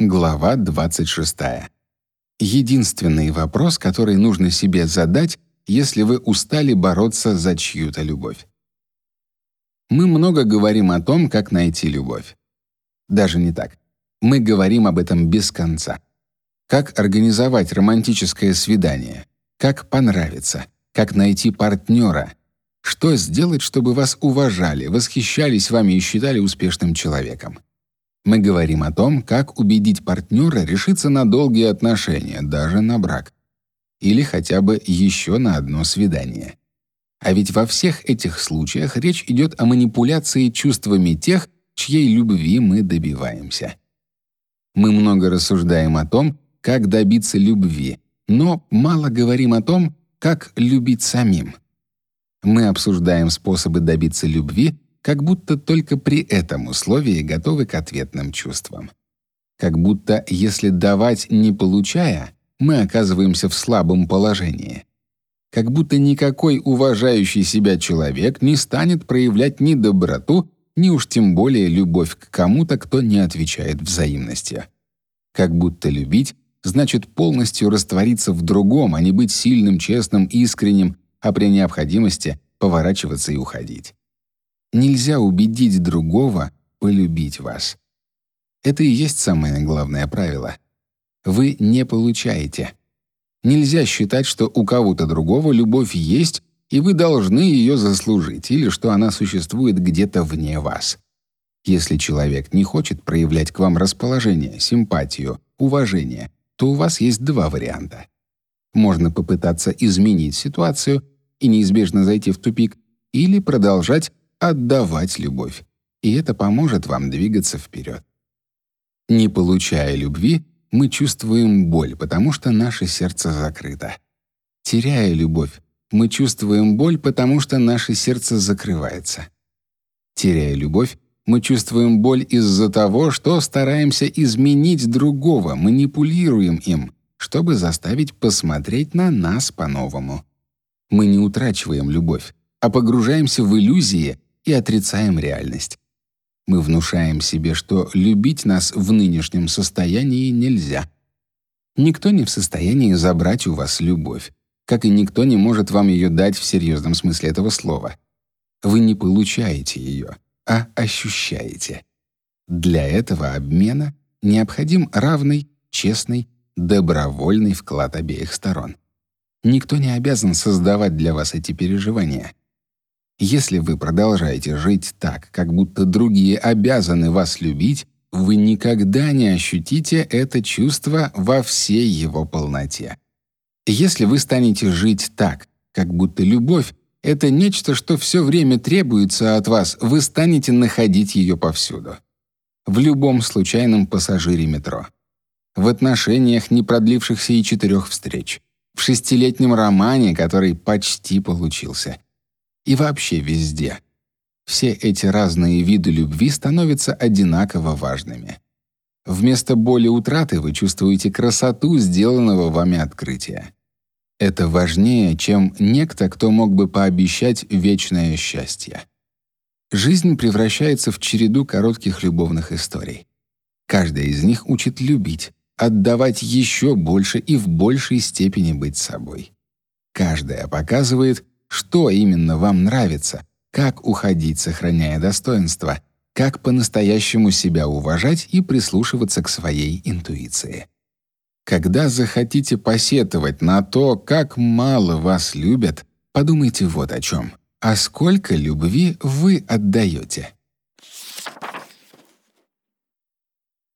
Глава 26. Единственный вопрос, который нужно себе задать, если вы устали бороться за чью-то любовь. Мы много говорим о том, как найти любовь. Даже не так. Мы говорим об этом без конца. Как организовать романтическое свидание? Как понравиться? Как найти партнера? Что сделать, чтобы вас уважали, восхищались вами и считали успешным человеком? Мы говорим о том, как убедить партнера решиться на долгие отношения, даже на брак. Или хотя бы еще на одно свидание. А ведь во всех этих случаях речь идет о манипуляции чувствами тех, чьей любви мы добиваемся. Мы много рассуждаем о том, как добиться любви, но мало говорим о том, как любить самим. Мы обсуждаем способы добиться любви, как будто только при этом условии готовы к ответным чувствам. Как будто если давать не получая, мы оказываемся в слабом положении. Как будто никакой уважающий себя человек не станет проявлять ни доброту, ни уж тем более любовь к кому-то, кто не отвечает взаимностью. Как будто любить значит полностью раствориться в другом, а не быть сильным, честным, искренним, а при необходимости поворачиваться и уходить. Нельзя убедить другого полюбить вас. Это и есть самое главное правило. Вы не получаете. Нельзя считать, что у кого-то другого любовь есть, и вы должны ее заслужить, или что она существует где-то вне вас. Если человек не хочет проявлять к вам расположение, симпатию, уважение, то у вас есть два варианта. Можно попытаться изменить ситуацию и неизбежно зайти в тупик, или продолжать отдавать любовь, и это поможет вам двигаться вперед. Не получая любви, мы чувствуем боль, потому что наше сердце закрыто. Теряя любовь, мы чувствуем боль, потому что наше сердце закрывается. Теряя любовь, мы чувствуем боль из-за того, что стараемся изменить другого, манипулируем им, чтобы заставить посмотреть на нас по-новому. Мы не утрачиваем любовь, а погружаемся в иллюзии и отрицаем реальность. Мы внушаем себе, что любить нас в нынешнем состоянии нельзя. Никто не в состоянии забрать у вас любовь, как и никто не может вам ее дать в серьезном смысле этого слова. Вы не получаете ее, а ощущаете. Для этого обмена необходим равный, честный, добровольный вклад обеих сторон. Никто не обязан создавать для вас эти переживания. Если вы продолжаете жить так, как будто другие обязаны вас любить, вы никогда не ощутите это чувство во всей его полноте. Если вы станете жить так, как будто любовь — это нечто, что все время требуется от вас, вы станете находить ее повсюду. В любом случайном пассажире метро. В отношениях, не продлившихся и четырех встреч. В шестилетнем романе, который почти получился — и вообще везде. Все эти разные виды любви становятся одинаково важными. Вместо боли утраты вы чувствуете красоту сделанного вами открытия. Это важнее, чем некто, кто мог бы пообещать вечное счастье. Жизнь превращается в череду коротких любовных историй. Каждая из них учит любить, отдавать еще больше и в большей степени быть собой. Каждая показывает, что именно вам нравится, как уходить, сохраняя достоинство, как по-настоящему себя уважать и прислушиваться к своей интуиции. Когда захотите посетовать на то, как мало вас любят, подумайте вот о чем. А сколько любви вы отдаете?